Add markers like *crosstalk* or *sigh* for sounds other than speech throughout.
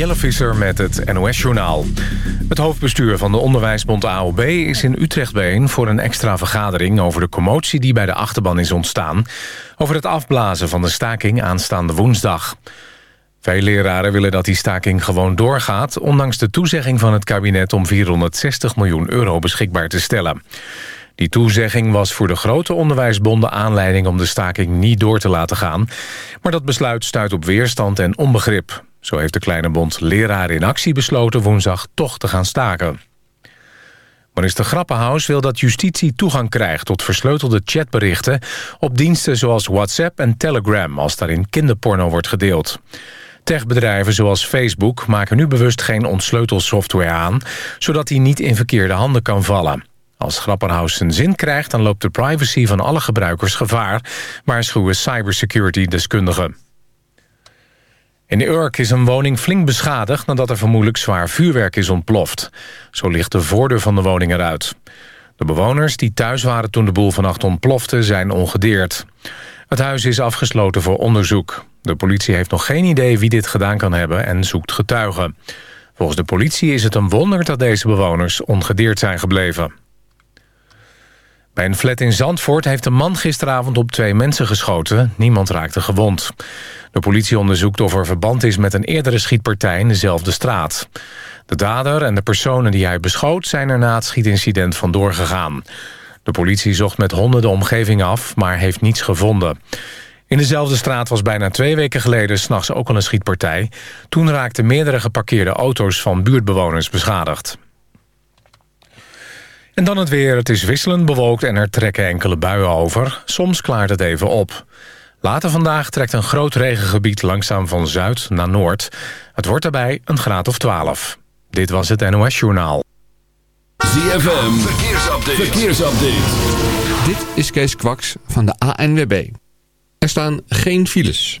Jelle Visser met het NOS-journaal. Het hoofdbestuur van de onderwijsbond AOB is in Utrecht bijeen... voor een extra vergadering over de commotie die bij de achterban is ontstaan... over het afblazen van de staking aanstaande woensdag. Veel leraren willen dat die staking gewoon doorgaat... ondanks de toezegging van het kabinet om 460 miljoen euro beschikbaar te stellen. Die toezegging was voor de grote onderwijsbonden aanleiding om de staking niet door te laten gaan. Maar dat besluit stuit op weerstand en onbegrip. Zo heeft de kleine bond Leraren in Actie besloten woensdag toch te gaan staken. Minister Grappenhaus wil dat justitie toegang krijgt tot versleutelde chatberichten op diensten zoals WhatsApp en Telegram als daarin kinderporno wordt gedeeld. Techbedrijven zoals Facebook maken nu bewust geen ontsleutelsoftware aan, zodat die niet in verkeerde handen kan vallen. Als Grapperhaus zijn zin krijgt, dan loopt de privacy van alle gebruikers gevaar, waarschuwen cybersecurity-deskundigen. In Urk is een woning flink beschadigd nadat er vermoedelijk zwaar vuurwerk is ontploft. Zo ligt de voordeur van de woning eruit. De bewoners die thuis waren toen de boel vannacht ontplofte zijn ongedeerd. Het huis is afgesloten voor onderzoek. De politie heeft nog geen idee wie dit gedaan kan hebben en zoekt getuigen. Volgens de politie is het een wonder dat deze bewoners ongedeerd zijn gebleven. Bij een flat in Zandvoort heeft een man gisteravond op twee mensen geschoten. Niemand raakte gewond. De politie onderzoekt of er verband is met een eerdere schietpartij in dezelfde straat. De dader en de personen die hij beschoot zijn er na het schietincident vandoor gegaan. De politie zocht met honden de omgeving af, maar heeft niets gevonden. In dezelfde straat was bijna twee weken geleden s'nachts ook al een schietpartij. Toen raakten meerdere geparkeerde auto's van buurtbewoners beschadigd. En dan het weer. Het is wisselend bewolkt en er trekken enkele buien over. Soms klaart het even op. Later vandaag trekt een groot regengebied langzaam van zuid naar noord. Het wordt daarbij een graad of 12. Dit was het NOS Journaal. ZFM, verkeersupdate. verkeersupdate. Dit is Kees Kwaks van de ANWB. Er staan geen files.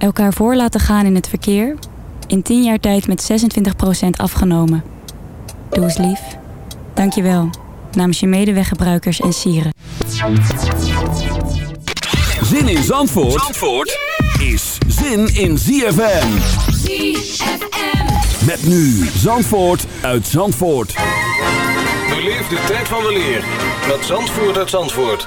Elkaar voor laten gaan in het verkeer. In 10 jaar tijd met 26% afgenomen. Doe eens lief. Dank je wel. Namens je medeweggebruikers en sieren. Zin in Zandvoort, Zandvoort is zin in ZFM. ZFM. Met nu Zandvoort uit Zandvoort. Beleef de tijd van weleer met Zandvoort uit Zandvoort.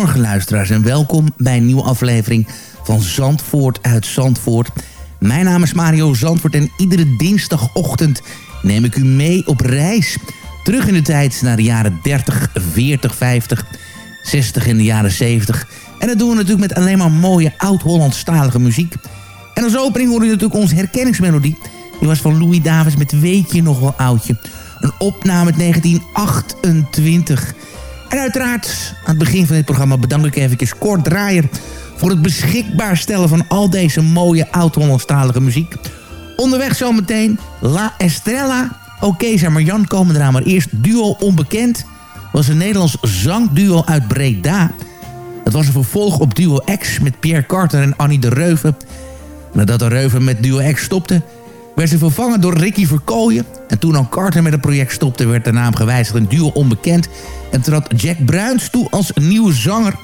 Goedemorgen luisteraars en welkom bij een nieuwe aflevering van Zandvoort uit Zandvoort. Mijn naam is Mario Zandvoort en iedere dinsdagochtend neem ik u mee op reis. Terug in de tijd naar de jaren 30, 40, 50, 60 en de jaren 70. En dat doen we natuurlijk met alleen maar mooie oud-Hollandstalige muziek. En als opening hoor je natuurlijk onze herkenningsmelodie. Die was van Louis Davis met Weet je nog wel oudje. Een opname uit 1928. En uiteraard, aan het begin van dit programma bedank ik even Kort Draaier... voor het beschikbaar stellen van al deze mooie oud-Hollandstalige muziek. Onderweg zometeen La Estrella. Oké, zeg maar Jan komen eraan, maar eerst Duo Onbekend. was een Nederlands zangduo uit Breda. Het was een vervolg op Duo X met Pierre Carter en Annie de Reuven. Nadat de Reuven met Duo X stopte werd ze vervangen door Ricky Verkooyen. En toen al Carter met het project stopte, werd de naam gewijzigd in duo onbekend. En trad Jack Bruins toe als nieuwe zanger.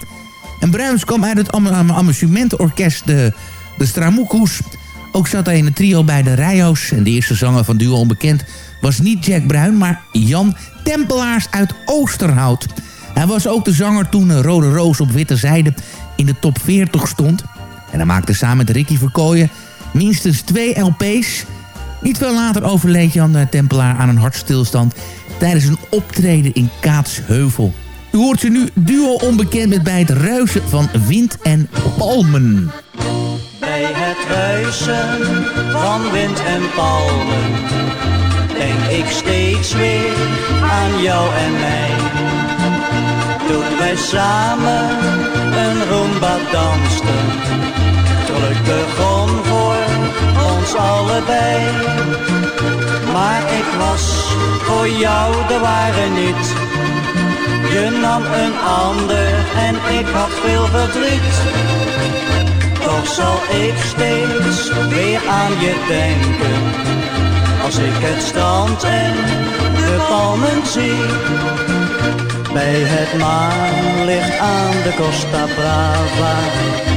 En Bruins kwam uit het am amusementorkest de, de Stramoekoes. Ook zat hij in het trio bij de Rijo's. En de eerste zanger van duo onbekend was niet Jack Bruin, maar Jan Tempelaars uit Oosterhout. Hij was ook de zanger toen Rode Roos op Witte Zijde in de top 40 stond. En hij maakte samen met Ricky Verkooyen minstens twee LP's... Niet veel later overleed Jan Tempelaar aan een hartstilstand... tijdens een optreden in Kaatsheuvel. U hoort ze nu duo onbekend met bij het ruisen van wind en palmen. Bij het ruisen van wind en palmen denk ik steeds weer aan jou en mij. Toen wij samen een rumba dansten. Geluk begon voor allebei. Maar ik was voor jou de ware niet. Je nam een ander en ik had veel verdriet. Toch zal ik steeds weer aan je denken. Als ik het strand en de palmen zie. Bij het maanlicht aan de Costa Brava.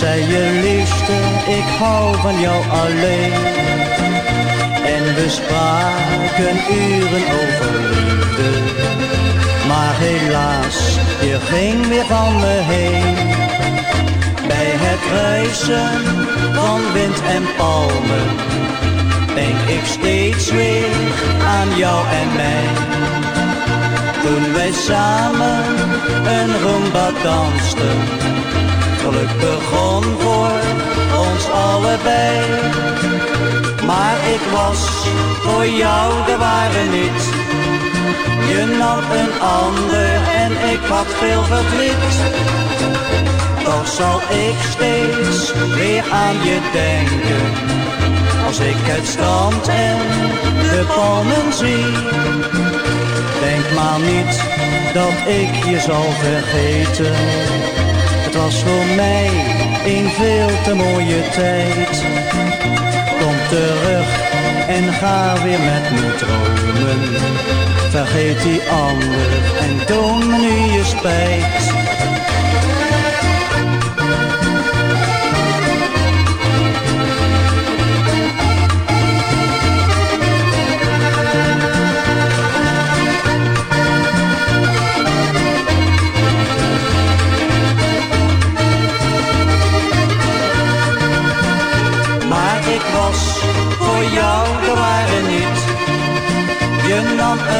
Zei je liefste, ik hou van jou alleen. En we spraken uren over liefde. Maar helaas, je ging weer van me heen. Bij het ruisen van wind en palmen denk ik steeds weer aan jou en mij. Toen wij samen een rumba dansten, geluk begon voor ons allebei. Maar ik was voor jou de ware niet. Je nam een ander en ik had veel verdriet. Toch zal ik steeds weer aan je denken. Als ik het strand en de palmen zie. Denk maar niet dat ik je zal vergeten. Het was voor mij een veel te mooie tijd. Kom terug en ga weer met me dromen. Vergeet die ander en toon me nu je spijt.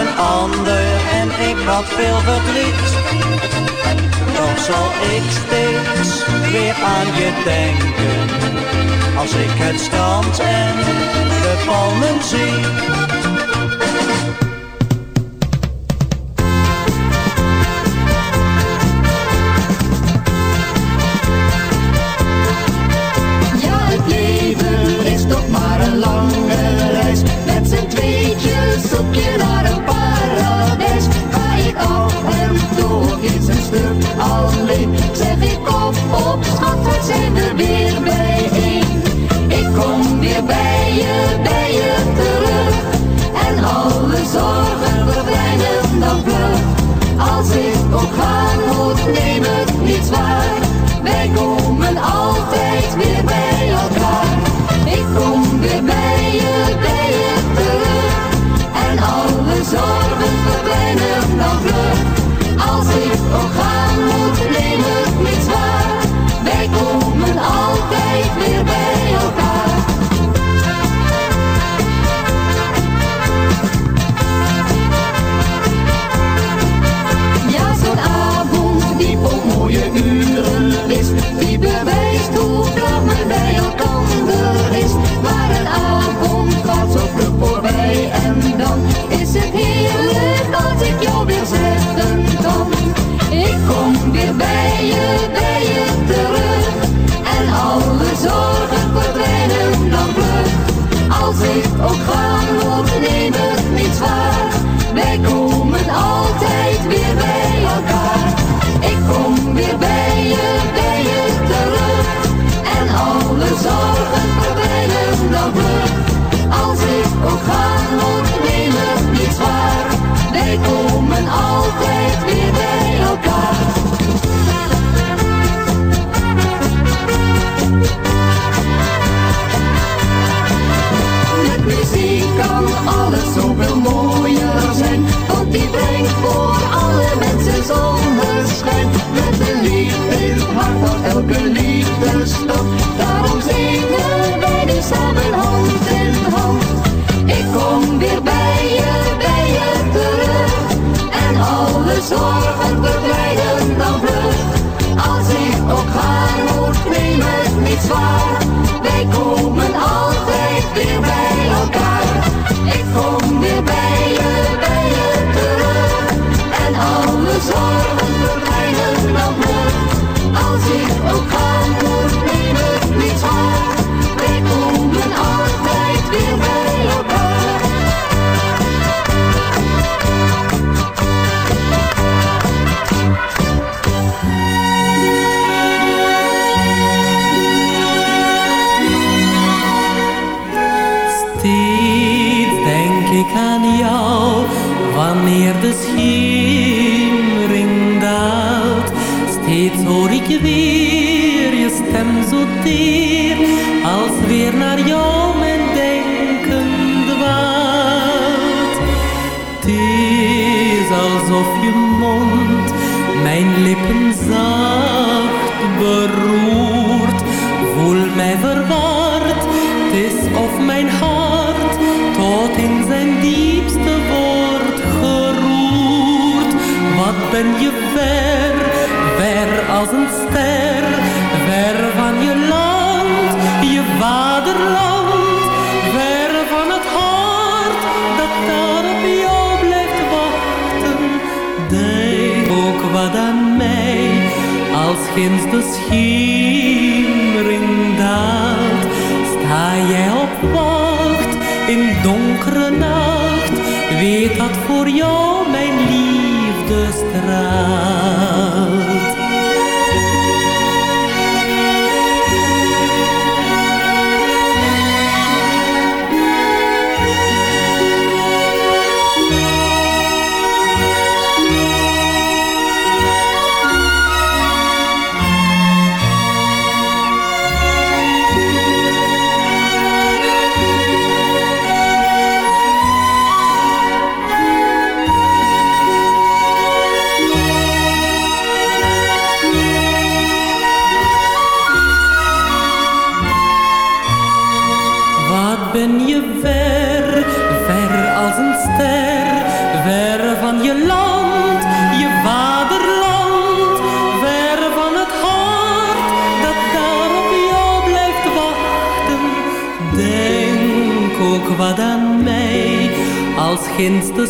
Een ander en ik had veel verdriet. Toch zal ik steeds weer aan je denken. Als ik het strand en de palmen zie. Ja, het leven is toch maar een lange reis. Met z'n tweetjes op je stuk alleen. Zeg ik op, op, schat, wat zijn we weer bijeen. Ik kom weer bij je, bij je terug. En alle zorgen verdwijnen dan vlug. Als ik ook gaan moet, neem het niet zwaar. Wij komen altijd weer bij elkaar.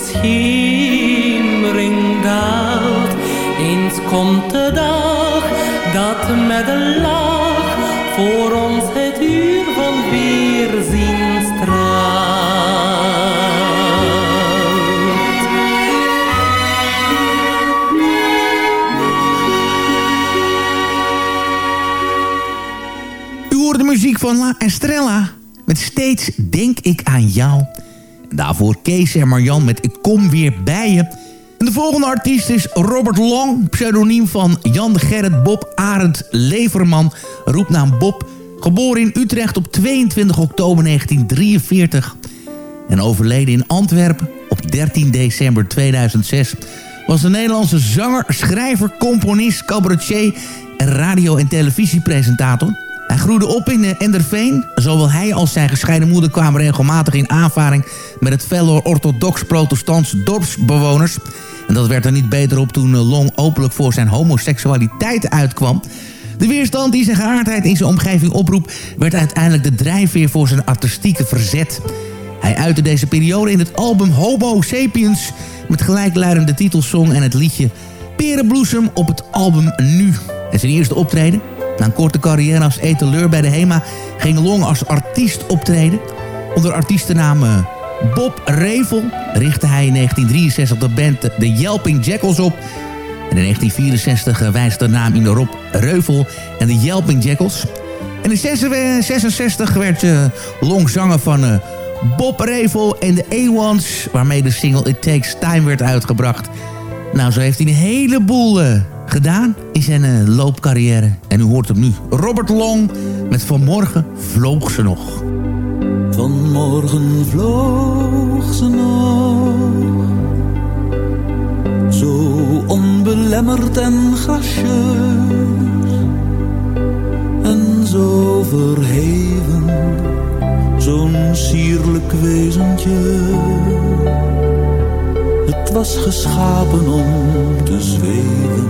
Ginds de daarvoor Kees en Marjan met Ik kom weer bij je. En de volgende artiest is Robert Long. Pseudoniem van Jan Gerrit Bob Arend Leverman. Roepnaam Bob. Geboren in Utrecht op 22 oktober 1943. En overleden in Antwerpen op 13 december 2006 was een Nederlandse zanger, schrijver, componist, cabaretier en radio- en televisiepresentator. Hij groeide op in eh, Enderveen. Zowel hij als zijn gescheiden moeder kwamen regelmatig in aanvaring met het felle orthodox-protestants dorpsbewoners. En dat werd er niet beter op toen eh, Long openlijk voor zijn homoseksualiteit uitkwam. De weerstand die zijn geaardheid in zijn omgeving oproep... werd uiteindelijk de drijfveer voor zijn artistieke verzet. Hij uitte deze periode in het album Hobo Sapiens... met gelijkluidende titelsong en het liedje Perenbloesem op het album Nu. En zijn eerste optreden, na een korte carrière als etaleur bij de HEMA... ging Long als artiest optreden. Onder artiestennaam eh, Bob Revel richtte hij in 1963 de band The Yelping Jackals op... En in 1964 wijst de naam in Rob Reuvel en de Yelping Jackals. En in 1966 werd uh, Long zanger van uh, Bob Revel en de A-Ones... waarmee de single It Takes Time werd uitgebracht. Nou, zo heeft hij een heleboel uh, gedaan in zijn loopcarrière. En u hoort hem nu. Robert Long met Vanmorgen vloog ze nog. Vanmorgen vloog ze nog Zo onbelemmerd en gracieus En zo verheven Zo'n sierlijk wezentje Het was geschapen om te zweven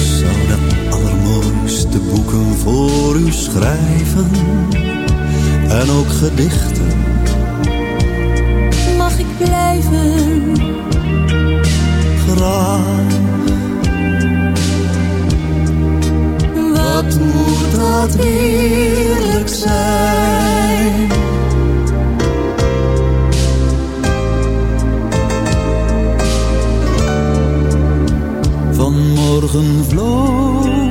boeken voor u schrijven. En ook gedichten. Mag ik blijven? Graag. Wat moet dat heerlijk zijn? Vanmorgen vloog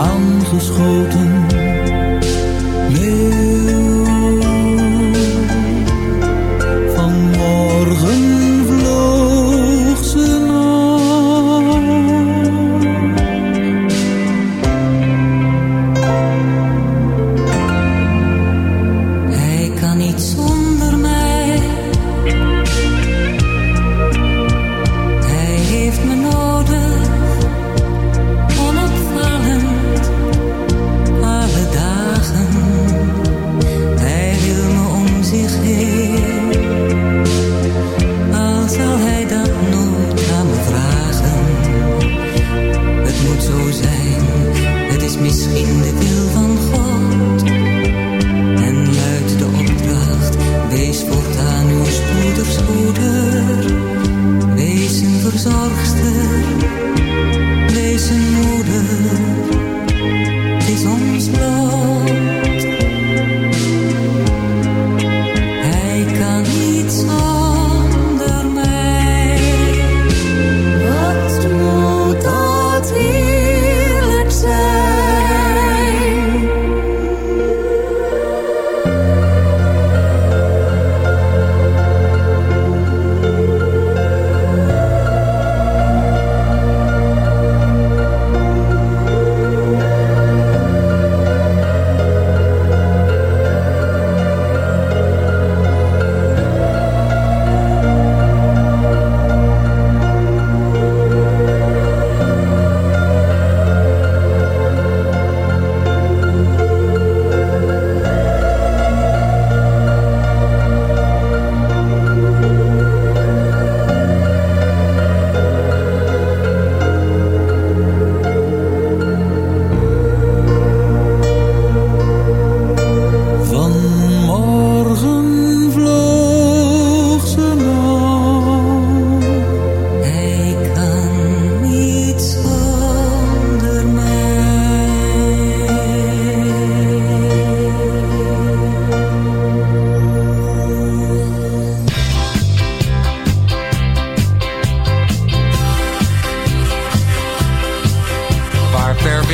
aangeschoten.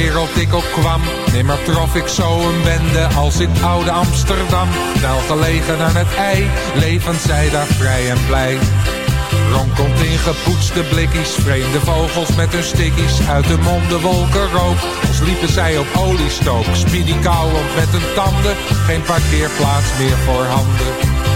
Wereld ik ook kwam, nimmer trof ik zo een bende als in oude Amsterdam. Snel gelegen aan het ei, levend zij daar vrij en blij. Ronkelt in gepoetste blikkies, vreemde vogels met hun stickies. Uit de monden wolken rook, als liepen zij op oliestook. Speedy kauwend met hun tanden, geen parkeerplaats meer voor handen.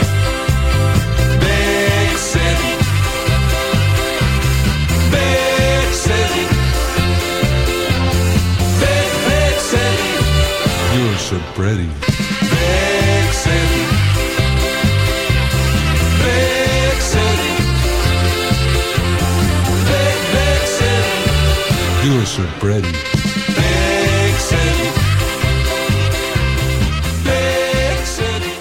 So pretty. Big city. Big city. Big, big city. You're so pretty. Big city. Big city.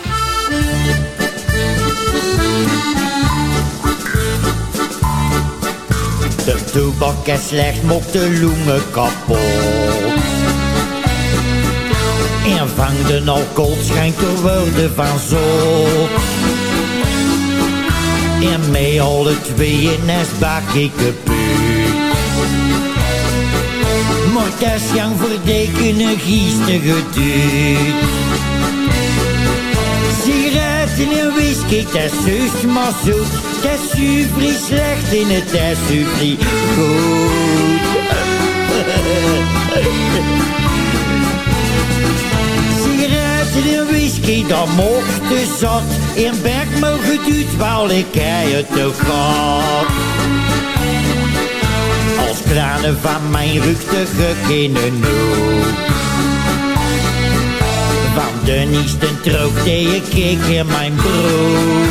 De toebak is slecht, mokt de longen kapot. En vang de alcohol schijnt te worden van zot. En mee alle tweeën nest bak ik. Maar dat is jang verdeken een giestige duut. Sigaretten en whisky, dat is maar zoet. Dat is slecht in het, dat is goed. *laughs* Sigaretten en whisky, dat mocht de zat. In berg mogen duurt, wel ik het toch gehad. Als kranen van mijn rugtige kindernoot. Van de niesten trookte ik ik in mijn brood.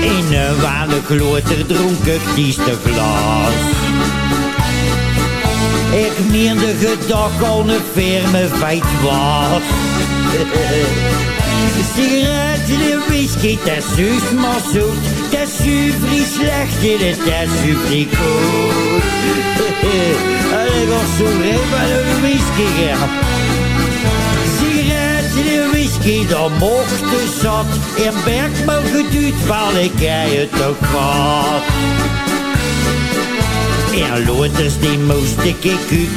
In een wale gloorter dronk ik dieste glas. Ik meende gedag al een firme feit was. Sigaretten en whisky, dat is juist maar zoet. Dat is super slecht in het, dat is super goed. Ik was zo red bij een whisky gehad. Sigaretten en whisky, dat mocht de zat. In berg mogen duurt, wel ik heb het ook gehad. En loters die moest ik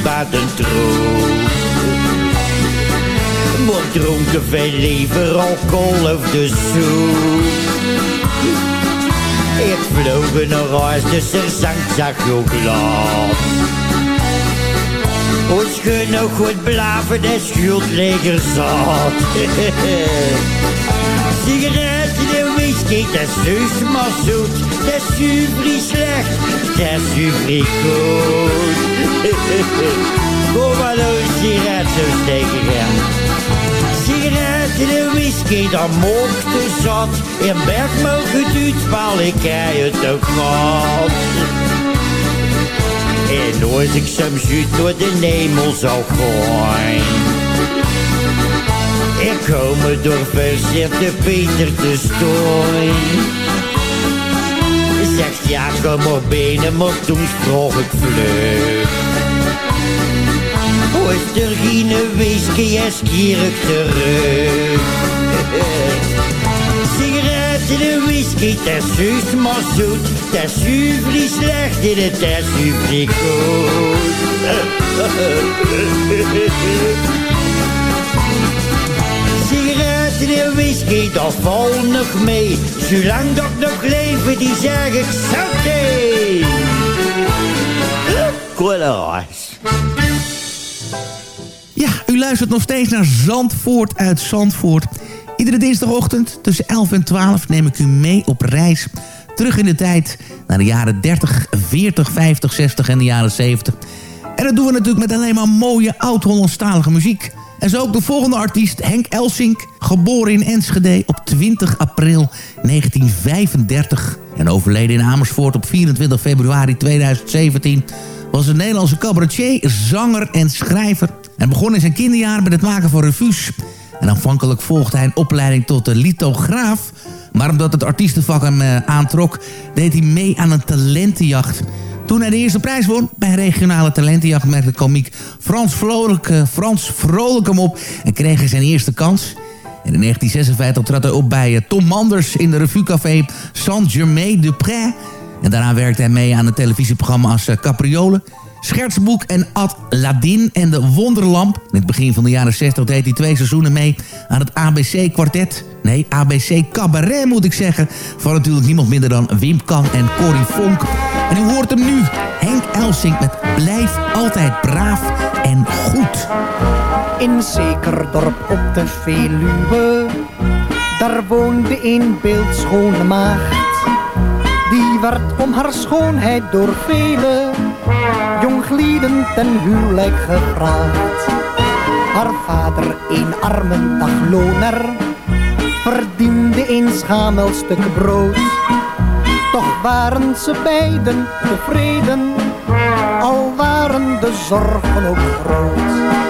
uit de troon. Maar dronken veel liever alcohol of de soep. Ik vloog naar huis, dus er zank zag je glad. Ons genoeg goed blaven, de schuldleger zat. *laughs* Sigaretten whisky, dat is juist maar zoet. Dat is super slecht, dat is super goed. *laughs* Kom maar nou een sigaret zo steken. Sigaretten en whisky, dan mocht zat. In bed mogen duurt, ik het ook gehad. En als ik soms uit door de nemel zou gooien. Ik kom me door verzette Peter te storen. Zegt ja, kom op benen, maar toen sprong ik vlug. Ooit er geen whisky en skierig terug. *laughs* Sigaretten en whisky, dat is maar zoet. Dat is slecht en het is goed. *laughs* En whisky, dat valt nog mee. Zolang dat nog leef, die zeg ik zoute. Koelaas. Ja, u luistert nog steeds naar Zandvoort uit Zandvoort. Iedere dinsdagochtend tussen 11 en 12 neem ik u mee op reis. Terug in de tijd naar de jaren 30, 40, 50, 60 en de jaren 70. En dat doen we natuurlijk met alleen maar mooie oud-Hollandstalige muziek. En zo ook de volgende artiest, Henk Elsink. Geboren in Enschede op 20 april 1935. En overleden in Amersfoort op 24 februari 2017 was een Nederlandse cabaretier, zanger en schrijver. En begon in zijn kinderjaren met het maken van revues. En aanvankelijk volgde hij een opleiding tot de lithograaf. Maar omdat het artiestenvak hem eh, aantrok, deed hij mee aan een talentenjacht. Toen hij de eerste prijs won bij regionale talentenjacht... merkte komiek Frans Vrolijk, eh, Frans Vrolijk hem op en kreeg hij zijn eerste kans... En in 1956 trad hij op bij eh, Tom Manders in de revuecafé Saint-Germain-de-Prés. En daarna werkte hij mee aan een televisieprogramma als eh, Capriole... Schertsboek en Ad Ladin en de Wonderlamp. In het begin van de jaren 60 deed hij twee seizoenen mee aan het ABC-kwartet. Nee, ABC Cabaret moet ik zeggen. Van natuurlijk niemand minder dan Wim Kan en Corrie Vonk. En u hoort hem nu, Henk Elsink met Blijf altijd braaf en goed. In zeker dorp op de Veluwe, daar woonde een beeldschone maagd. Die werd om haar schoonheid door vele jonglieden ten huwelijk gevraagd. Haar vader, een arme dagloner, verdiende een schamel stuk brood. Waren ze beiden tevreden, al waren de zorgen ook groot.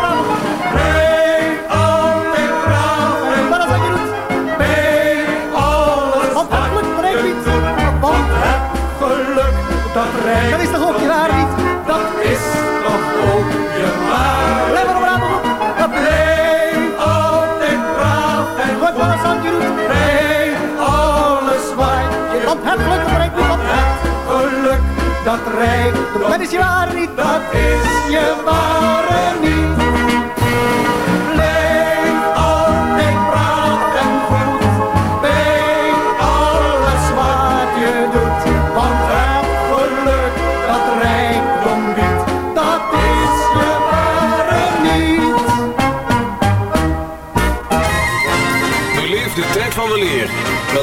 dat rijkt. Dat is toch ook je waar niet? Dat is toch ook je waar. Blijf maar op raam goed. Dat Blijf altijd braaf en Wat wel eens aan je doet. Bij alles wat je Want het geluk brengt niet wat het. geluk dat rijkt. Dat is je waar niet. Dat is je ware niet.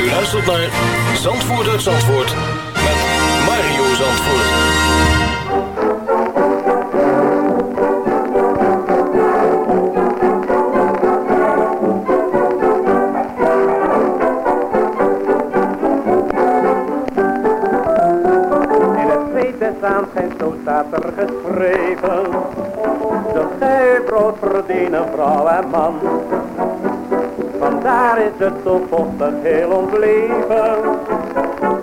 U luistert naar Zandvoort uit Zandvoort met Mario Zandvoort. In het zweet des aanschijns, zo staat er het zo vochtig heel ons leven.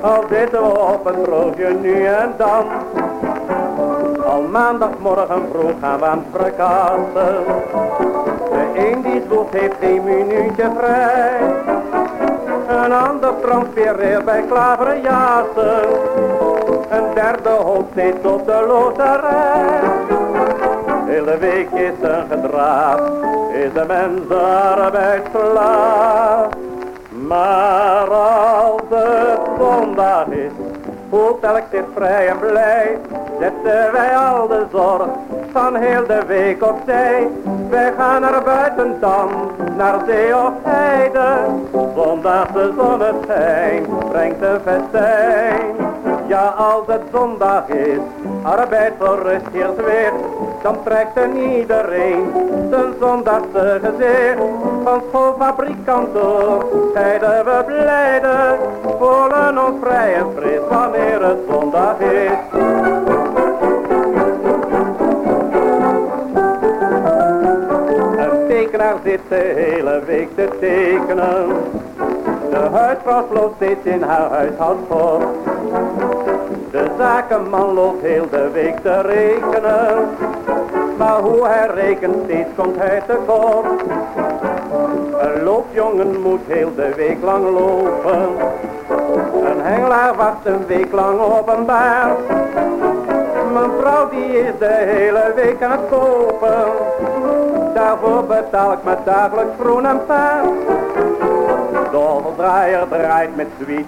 Al zitten we op een broodje nu en dan. Al maandagmorgen vroeg gaan we aan het verkassen. De een die zwoegt heeft geen minuutje vrij. Een ander transpireert bij klaverjassen. Een derde hoopt steeds op de loterij. Hele week is een gedraaf, is de mens arbeidsslaaf. Maar als het zondag is, voelt elk zich vrij en blij. Zetten wij al de zorg van heel de week opzij. Wij gaan naar buiten dan, naar zee of heide. Zondagse zonneschijn brengt een festijn. Ja, als het zondag is, arbeid voor rust weer, dan trekt er iedereen zijn zondagse gezicht. Van schoolfabriek kantoor, zeiden we blijde, voelen ons vrij en fris wanneer het zondag is. Een tekenaar zit de hele week te tekenen. De huisvrouw sloopt steeds in haar huishoudsport. De zakenman loopt heel de week te rekenen. Maar hoe hij rekent, steeds komt hij tekort. Een loopjongen moet heel de week lang lopen. Een hengelaar wacht een week lang op een baard. Mijn vrouw die is de hele week aan het kopen. Daarvoor betaal ik me dagelijks groen en paard. De draaier draait met zwiet,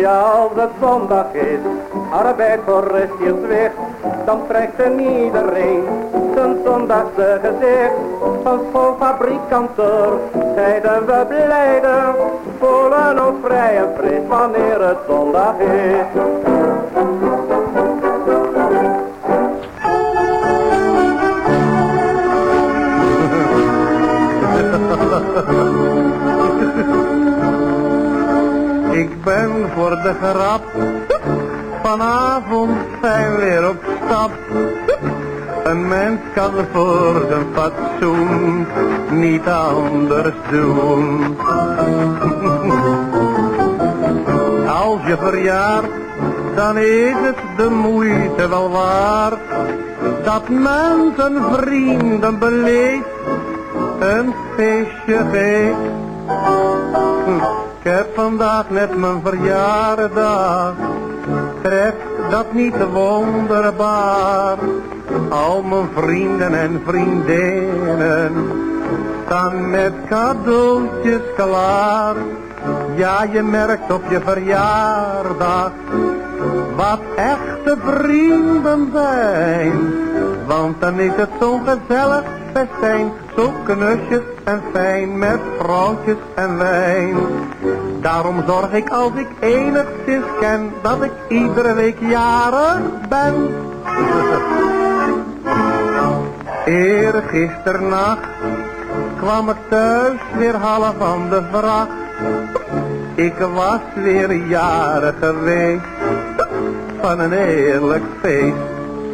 Ja, als het zondag is, arbeid voor hier zwicht, dan trekt er iedereen zijn zondagse gezicht. Van schoolfabriek kantoor scheiden we blijden, voelen ons vrij en wanneer het zondag is. De vanavond zijn weer op stap. Een mens kan voor zijn fatsoen niet anders doen. Als je verjaart, dan is het de moeite wel waard. Dat men zijn vrienden beleeft, een feestje geeft. Heb vandaag net mijn verjaardag, treft dat niet wonderbaar? Al mijn vrienden en vriendinnen staan met cadeautjes klaar. Ja, je merkt op je verjaardag wat echte vrienden zijn. Want dan is het zo'n gezellig festijn, zo knusjes en fijn met vrouwtjes en wijn. Daarom zorg ik als ik enigszins ken dat ik iedere week jarig ben. Eergisternacht kwam ik thuis weer half van de vracht. Ik was weer jaren geweest van een heerlijk feest.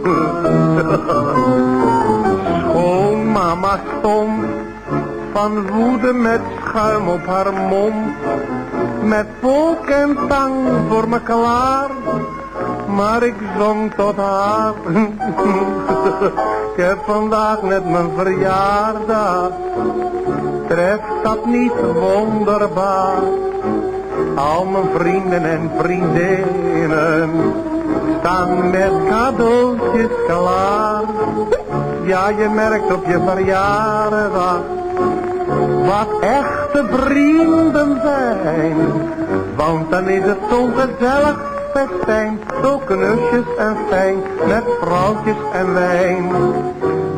*laughs* Schoonmama stond van woede met schuim op haar mond. Met volk en tang voor me klaar, maar ik zong tot haar. *laughs* ik heb vandaag net mijn verjaardag, treft dat niet wonderbaar? Al mijn vrienden en vriendinnen staan met cadeautjes klaar. Ja, je merkt op je verjaardag wat echte vrienden zijn. Want dan is het zo'n gezellig festijn, zo knusjes en fijn, met vrouwtjes en wijn.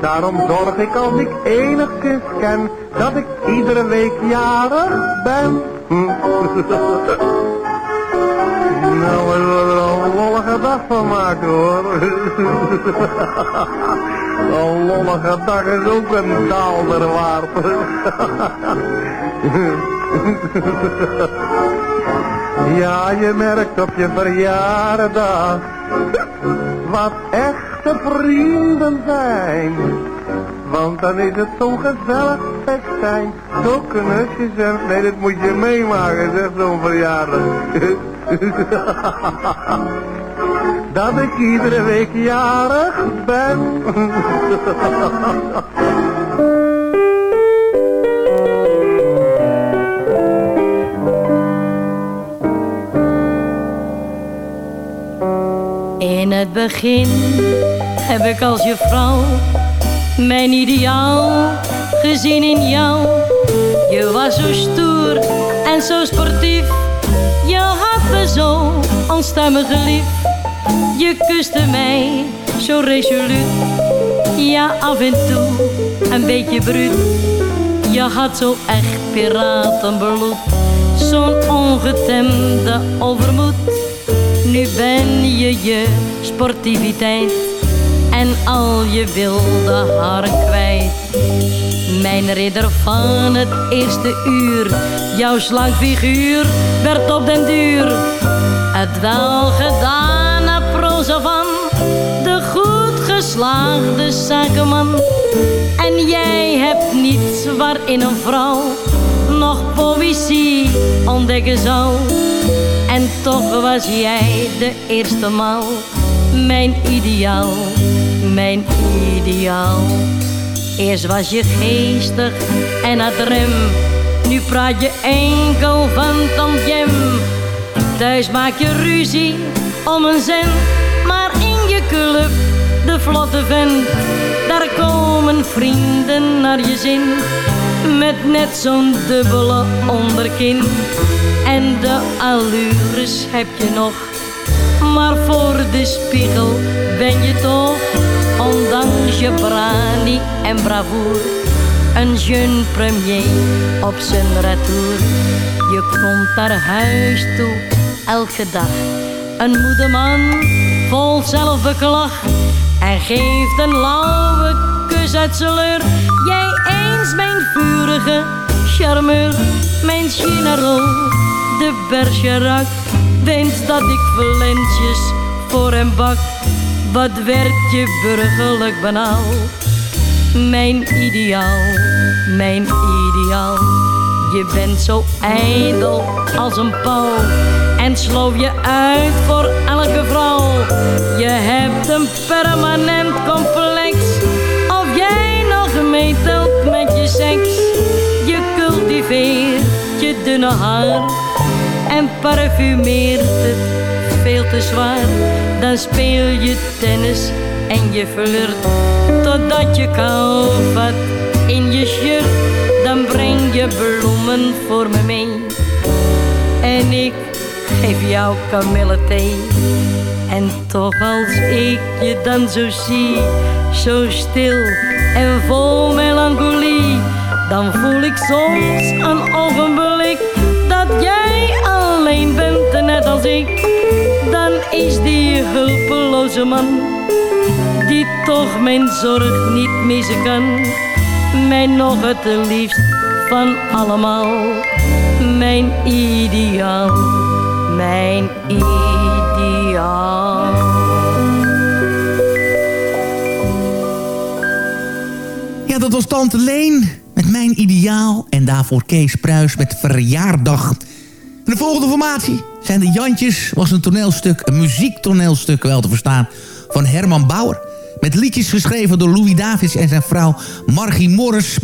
Daarom zorg ik als ik enigszins ken, dat ik iedere week jarig ben. *laughs* Nou, we zullen er een lollige dag van maken hoor. *laughs* Een lollige dag is ook een daalder. *laughs* Ja, je merkt op je verjaardag wat echte vrienden zijn. Want dan is het zo'n gezellig festijn, zo knusjes en... Nee, dat moet je meemaken, zeg zo'n verjaardag. *laughs* Dat ik iedere week jarig ben. In het begin heb ik als je vrouw mijn ideaal gezien in jou. Je was zo stoer en zo sportief. Je had me zo onstuimig lief. Je kuste mij zo resoluut. Ja, af en toe een beetje bruut. Je had zo echt piratenbloed. Zo'n ongetemde overmoed. Nu ben je je sportiviteit en al je wilde haren kwijt. Mijn ridder van het eerste uur, jouw slank figuur werd op den duur het welgedane van de goed geslaagde zakenman. En jij hebt niets waarin een vrouw nog poëzie ontdekken zou. En toch was jij de eerste maal mijn ideaal, mijn ideaal. Eerst was je geestig en adrem, nu praat je enkel van tantjem. Thuis maak je ruzie om een cent, maar in je de vlotte vent, daar komen vrienden naar je zin. Met net zo'n dubbele onderkin en de allures heb je nog. Maar voor de spiegel ben je toch, ondanks je brani en bravoer, een jeune premier op zijn retour. Je komt naar huis toe, elke dag, een moede man vol zelfbeklag. En geeft een lauwe kus uit zijn. Jij eens mijn vurige charmeur, mijn Chinarol, de Bergerac. Denkt dat ik flensjes voor hem bak. Wat werd je burgerlijk banaal? Mijn ideaal, mijn ideaal. Je bent zo ijdel als een pauw en sloof je uit voor elke vrouw. Je hebt een permanent complex of jij nog meetelt met je seks. Je cultiveert je dunne haar en parfumeert het veel te zwaar. Dan speel je tennis en je flirt totdat je kou in je shirt. Dan breng je bloemen voor me mee en ik geef jou kamillethee. En toch als ik je dan zo zie, zo stil en vol melancholie, dan voel ik soms een ogenblik dat jij alleen bent, net als ik. Dan is die hulpeloze man, die toch mijn zorg niet missen kan, mij nog het liefst van allemaal, mijn ideaal, mijn ideaal. Ja, dat was Tante Leen met Mijn Ideaal. En daarvoor Kees Pruis met Verjaardag. De volgende formatie zijn de Jantjes. Was een toneelstuk, een muziektoneelstuk wel te verstaan... van Herman Bauer. Met liedjes geschreven door Louis Davids en zijn vrouw Margie Morris.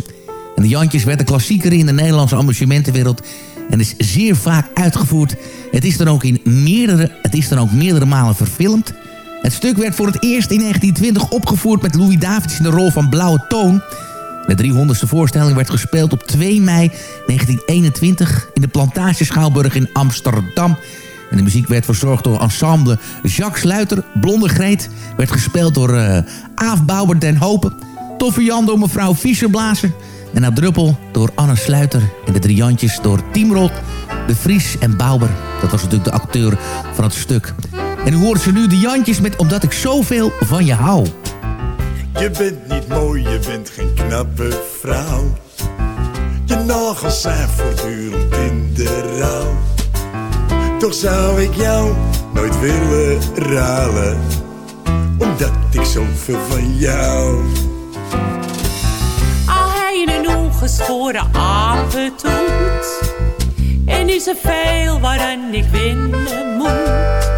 En de Jantjes werd een klassieker in de Nederlandse amusementenwereld... en is zeer vaak uitgevoerd. Het is dan ook, in meerdere, het is dan ook meerdere malen verfilmd... Het stuk werd voor het eerst in 1920 opgevoerd met Louis Davids in de rol van Blauwe Toon. De 300ste voorstelling werd gespeeld op 2 mei 1921 in de Plantageschouwburg in Amsterdam. En de muziek werd verzorgd door ensemble Jacques Sluiter. Blonde Greet werd gespeeld door uh, Aaf Bouwer den Hopen. Toffe Jan door mevrouw Fischerblazer. En Na Druppel door Anne Sluiter. En de drie Jantjes door Tiemrot, De Vries en Bouwer. Dat was natuurlijk de acteur van het stuk. En nu horen ze nu de Jantjes met Omdat ik zoveel van je hou. Je bent niet mooi, je bent geen knappe vrouw. Je nagels zijn voortdurend in de rouw. Toch zou ik jou nooit willen ruilen. Omdat ik zoveel van jou. Al hij een ongeschoren apen doet. En is er veel waaraan ik winnen moet.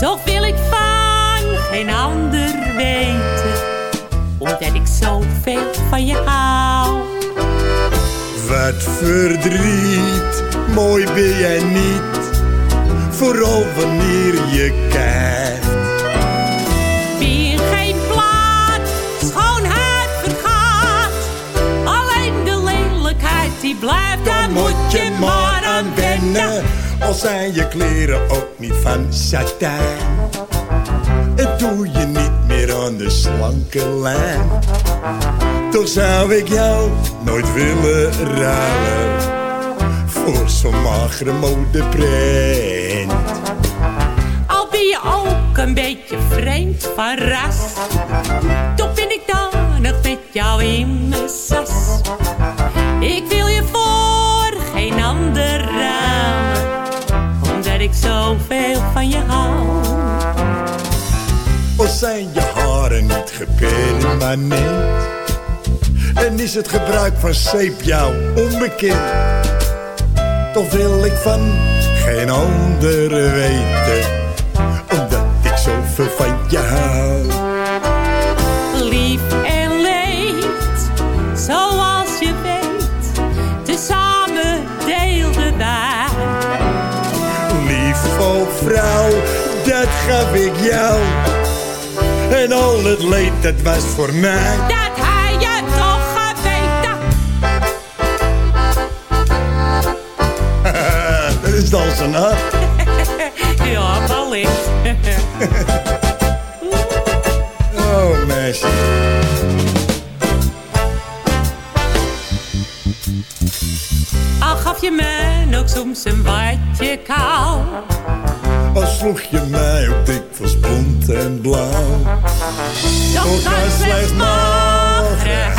Toch wil ik van geen ander weten, omdat ik zoveel van je hou. Wat verdriet, mooi ben jij niet, vooral wanneer je kijkt. Wie geen plaat, schoonheid vergaat, alleen de lelijkheid die blijft, daar Moet je maar aan wennen, al zijn je kleren ook niet van satijn. Het doe je niet meer aan de slanke lijn. Toch zou ik jou nooit willen ruilen voor zo'n magere modeprint. Al ben je ook een beetje vreemd van ras. Toch ben ik dan nog met jou in mijn sas. Ik wil je voor geen ander ruilen, omdat ik zoveel van je hou. Al zijn je haren niet gepermanent En is het gebruik van zeep jou onbekend Toch wil ik van geen ander weten Omdat ik zoveel van je hou. Lief en leed, zoals je weet, tezamen deelden wij. Lief oh vrouw, dat gaf ik jou. En al het leed, dat was voor mij Dat is dan zijn hart *laughs* ja, wellicht. *laughs* Oh meisje Al gaf je me ook soms een watje kou. Al sloeg je mij ook dikwijls blond en blauw dan was slechts magere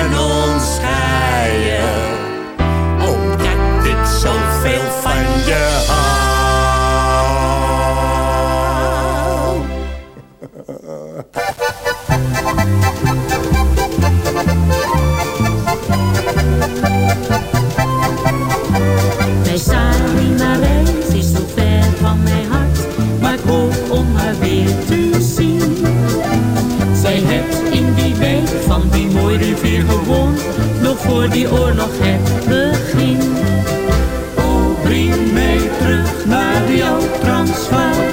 en ons je hou. Wij niet naar is zo ver van mijn hart, maar ik hoop om haar weer te zien. Zij hebt in die week van die mooie rivier gewoond, nog voor die oorlog het begin. Oud Transvaal,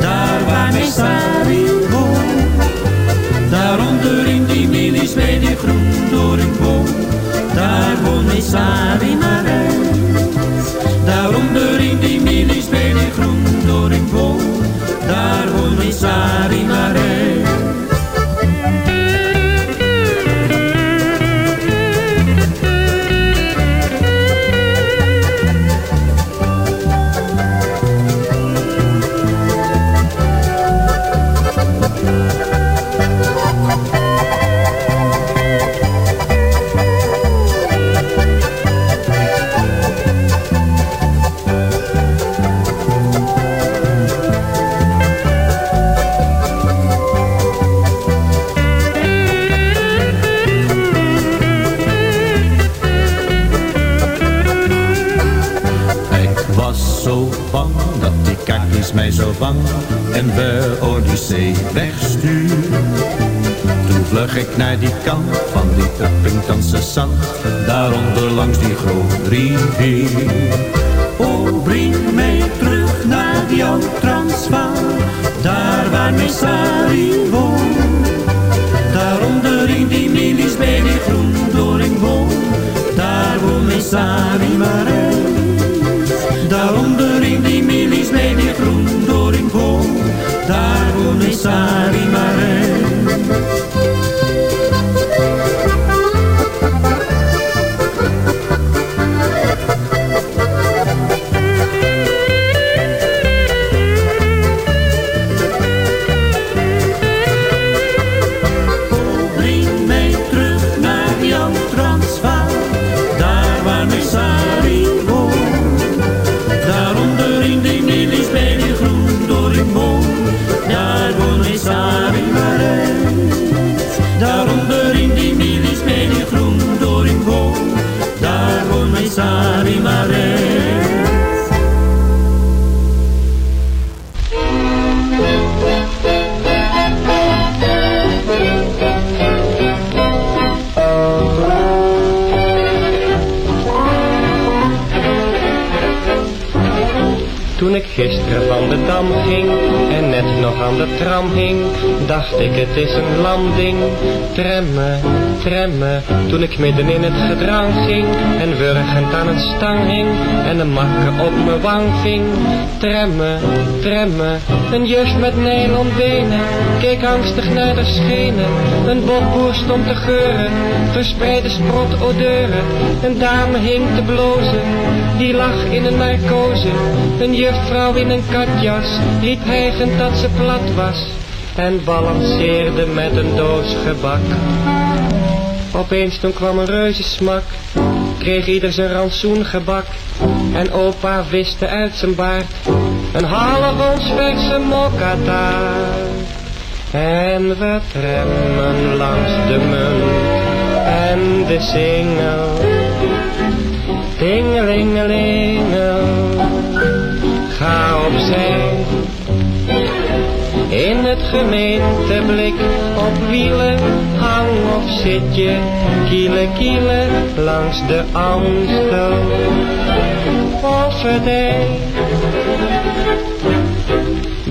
daar waar mijn Sari woont. Daaronder in die milies bij die groen door een boom, daar woont mijn Sari Marij. Daaronder in die milies bij die groen door een boom, daar woont Sari Marij. Odyssee wegsturen. Toen vlug ik naar die kant van die Uppingtonse zand, daaronder langs die grote rivier. Oh, breng mij terug naar die oud Transvaal, daar waar mijn Sari woont. Daaronder in die milies bij die groen doringboom, daar woont mijn Sari Marij. Toen ik gisteren van de dam ging en net nog aan de tram hing, dacht ik het is een landing. Tremmen, tremmen, toen ik midden in het gedrang ging en wurgend aan het stang hing en de makker op mijn wang ving. Tremmen, tremmen, een juf met nylonbenen keek angstig naar de schenen. Een bokboer stond te geuren, verspreide sprot odeuren. Een dame hing te blozen, die lag in een narcose. Een juffrouw in een katjas riep hijgend dat ze plat was en balanceerde met een doos gebak. Opeens toen kwam een reuzensmak, kreeg ieder zijn rantsoen gebak en opa viste uit zijn baard een half ons verse mokkataart. En we tremmen langs de munt en de singel. Tingelingelingel, ga opzij. In het gemeenteblik op wielen, hang of zit je, kielen kielen langs de Amstel. Of het.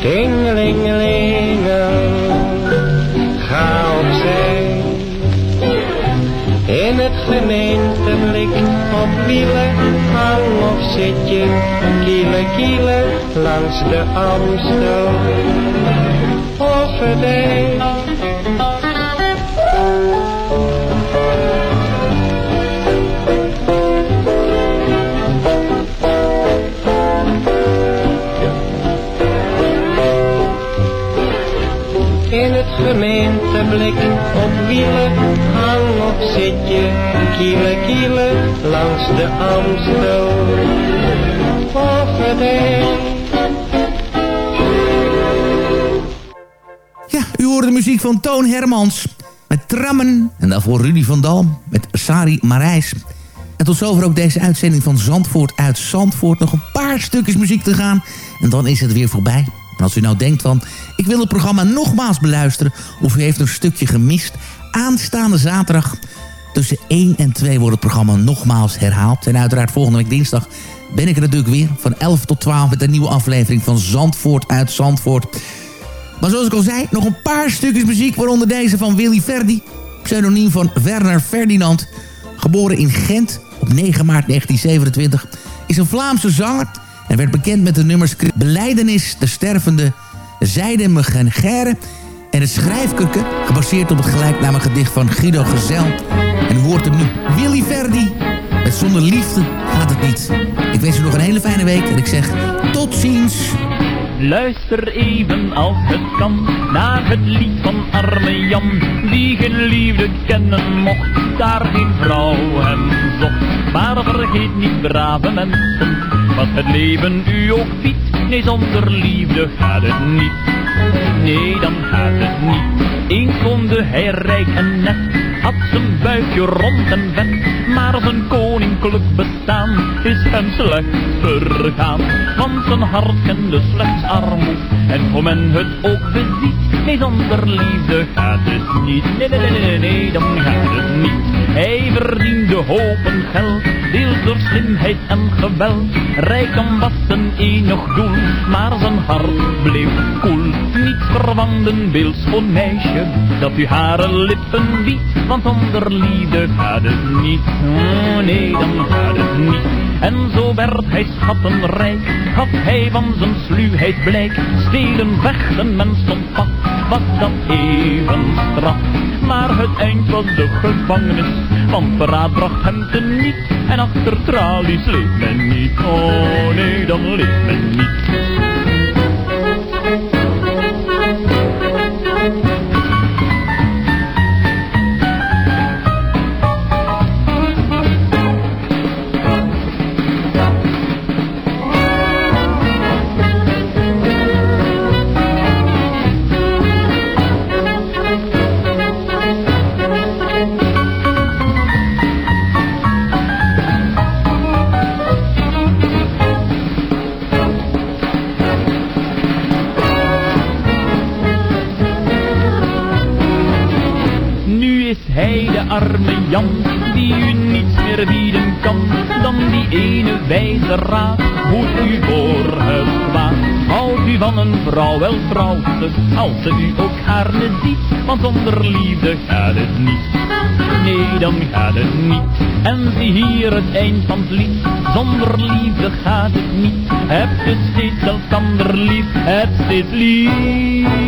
Dingelingelingel, ga opzij. In het gemeenteblik op wielen, hang of zit je, kielen kielen langs de Amstel. Of op wielen, hang of zit je, kielen kielen langs de Amstel. Ja, u hoorde de muziek van Toon Hermans met Trammen. En daarvoor Rudy van Dal met Sari Marijs. En tot zover ook deze uitzending van Zandvoort uit Zandvoort. Nog een paar stukjes muziek te gaan. En dan is het weer voorbij. En als u nou denkt van, ik wil het programma nogmaals beluisteren... of u heeft een stukje gemist, aanstaande zaterdag... tussen 1 en 2 wordt het programma nogmaals herhaald. En uiteraard volgende week dinsdag ben ik er natuurlijk weer... van 11 tot 12 met een nieuwe aflevering van Zandvoort uit Zandvoort. Maar zoals ik al zei, nog een paar stukjes muziek... waaronder deze van Willy Verdi, pseudoniem van Werner Ferdinand... geboren in Gent op 9 maart 1927... is een Vlaamse zanger en werd bekend met de nummers Beleidenis, De Stervende, Zijde me en het Schrijfkukken, gebaseerd op het gelijknamige gedicht van Guido Gezel. En u hoort hem nu, Willy Verdi, met Zonder Liefde gaat het niet. Ik wens u nog een hele fijne week en ik zeg tot ziens. Luister even als het kan naar het lied van arme Jan, die geen liefde kennen mocht, daar geen vrouw hem zocht. Maar vergeet niet, brave mensen, wat het leven u ook biedt. Nee, zonder liefde gaat het niet. Nee, dan gaat het niet. Eens woonde hij rijk en net, had zijn buikje rond en vet. Maar zijn koninklijk bestaan is hem slecht vergaan. Want zijn hart kende slechts armoed en hoe men het ook beziet. Nee, zonder liefde gaat het niet. Nee, nee, nee, nee, nee, dan gaat het niet. Hij verdiende hopen geld, deels door slimheid en geweld. Rijkdom was een enig doel, maar zijn hart bleef koel. Niet verwanden beeldschoon meisje, dat u hare lippen biedt. Want zonder liefde gaat het niet. Oh nee, dan gaat het niet. En zo werd hij schattenrijk, gaf hij van zijn sluwheid blijk. Stelen, vechten, men stond pad, was dat even straf. Maar het eind was de gevangenis, want verraad bracht hem te niet. En achter tralies leeft men niet, oh nee, dan leeft men niet. Arme Jan, die u niets meer bieden kan, dan die ene wijze raad, moet u voor het kwaad. Houdt u van een vrouw wel trouwt als ze u ook gaarne ziet, want zonder liefde gaat het niet. Nee, dan gaat het niet. En zie hier het eind van het lied, zonder liefde gaat het niet. Heb je steeds elkander lief, heb steeds lief.